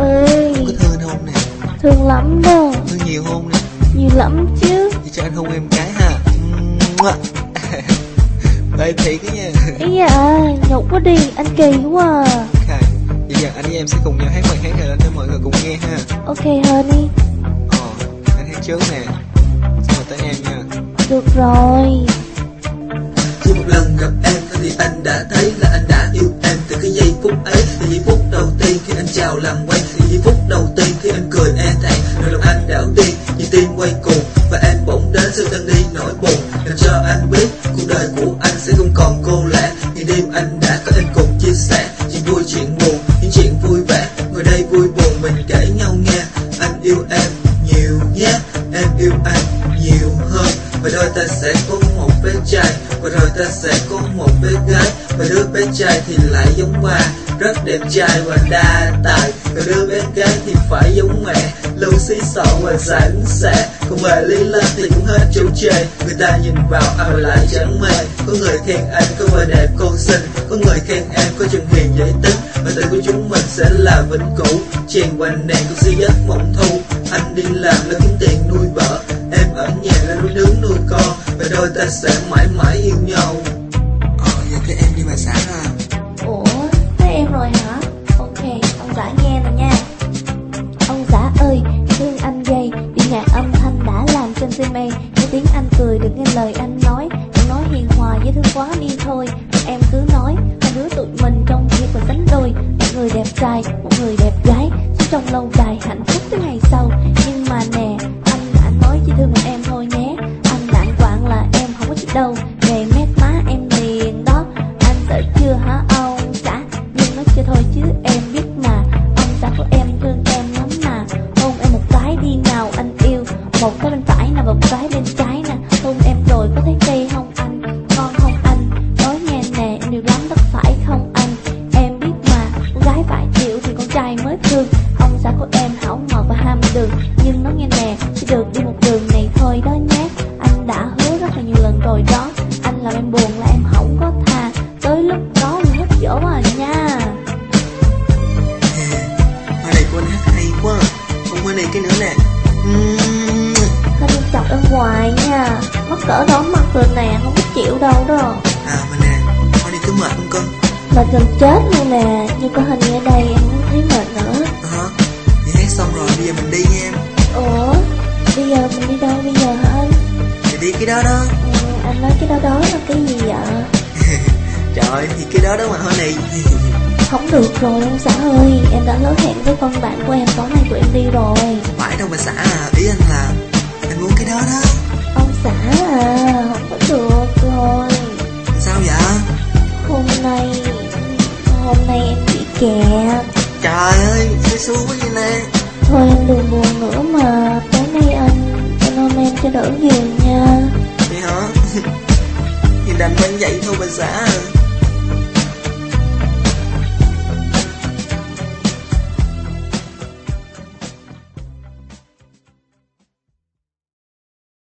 ơi có thương không nè Thương lắm đâu Thương nhiều không nè Nhiều lắm chứ Thì cho anh hôn em cái ha đây thấy cái nha Ý dạ nhậu quá đi anh kỳ quá à okay. Bây giờ anh với em sẽ cùng nhau hát bài hát này lên cho mọi người cùng nghe ha Ok honey Ồ anh hát trước nè Xong rồi tới em nha Được rồi Khi một lần gặp em thì anh đã thấy là anh đã yêu em từ cái giây phút ấy từ giây phút đầu tiên khi anh chào làm quen phút đầu tiên khi em cười e thẹn rồi lòng anh đảo đi nhịp tim quay cuồng và em bỗng đến sự tan đi nỗi buồn làm cho anh biết cuộc đời của anh sẽ không còn cô lẻ ngày đêm anh đã có em cùng chia sẻ chuyện vui chuyện buồn những chuyện vui vẻ ngồi đây vui buồn mình kể nhau nghe anh yêu em nhiều nhé em yêu anh nhiều hơn và đôi ta sẽ có một bé trai và rồi ta sẽ có một bé gái và đứa bé trai thì lại giống hoa rất đẹp trai và đa tài thì phải giống mẹ lâu xí sợ ngoài sáng xe không hề lý là thì cũng hết chỗ chơi người ta nhìn vào anh lại chẳng mê có người khen anh có vẻ đẹp con xinh có người khen em có chân hiền dễ tính và tình của chúng mình sẽ là vĩnh cửu chèn quanh đèn cũng sẽ giấc mộng thu anh đi làm là kiếm tiền nuôi vợ em ở nhà là nuôi nướng nuôi con và đôi ta sẽ mãi mãi yêu nhau ờ giờ cái em đi bà sáng à thương quá đi thôi Các em cứ nói Hai đứa tụi mình trong việc và sánh đôi Một người đẹp trai, một người đẹp gái Sống trong lâu dài hạnh phúc tới ngày sau Nhưng mà nè Anh anh nói chỉ thương một em thôi nhé Anh lạng quạng là em không có chuyện đâu Về mét má em liền đó Anh sợ chưa hả ông xã Nhưng nói chưa thôi chứ em biết mà Ông xã của em thương em lắm mà Hôn em một cái đi nào anh yêu Một cái bên phải là một cái bên trái đi một đường này thôi đó nhé Anh đã hứa rất là nhiều lần rồi đó Anh làm em buồn là em không có tha Tới lúc đó mình hết dỗ à nha Hoa này của anh hát hay quá không qua này cái nữa nè Sao đi chọc em hoài nha Mắc cỡ đó mặt rồi nè Không có chịu đâu đó À mà nè Hoa này cứ mệt không con Mệt gần chết luôn nè Như có hình như ở đây em không thấy mệt nữa Ờ à, Thì hát xong rồi bây giờ mình đi nha em bây giờ mình đi đâu bây giờ hả thì đi cái đó đó anh nói cái đó đó là cái gì vậy trời thì cái đó đó mà hôm nay không được rồi ông xã ơi em đã lỡ hẹn với con bạn của em tối nay của em đi rồi phải đâu mà xã à ý anh là anh muốn cái đó đó ông xã à không có được rồi sao vậy hôm nay hôm nay em bị kẹt trời ơi xui xui vậy nè thôi em đừng đổ giường nha Thì hả? Thì đành bên vậy thôi bà xã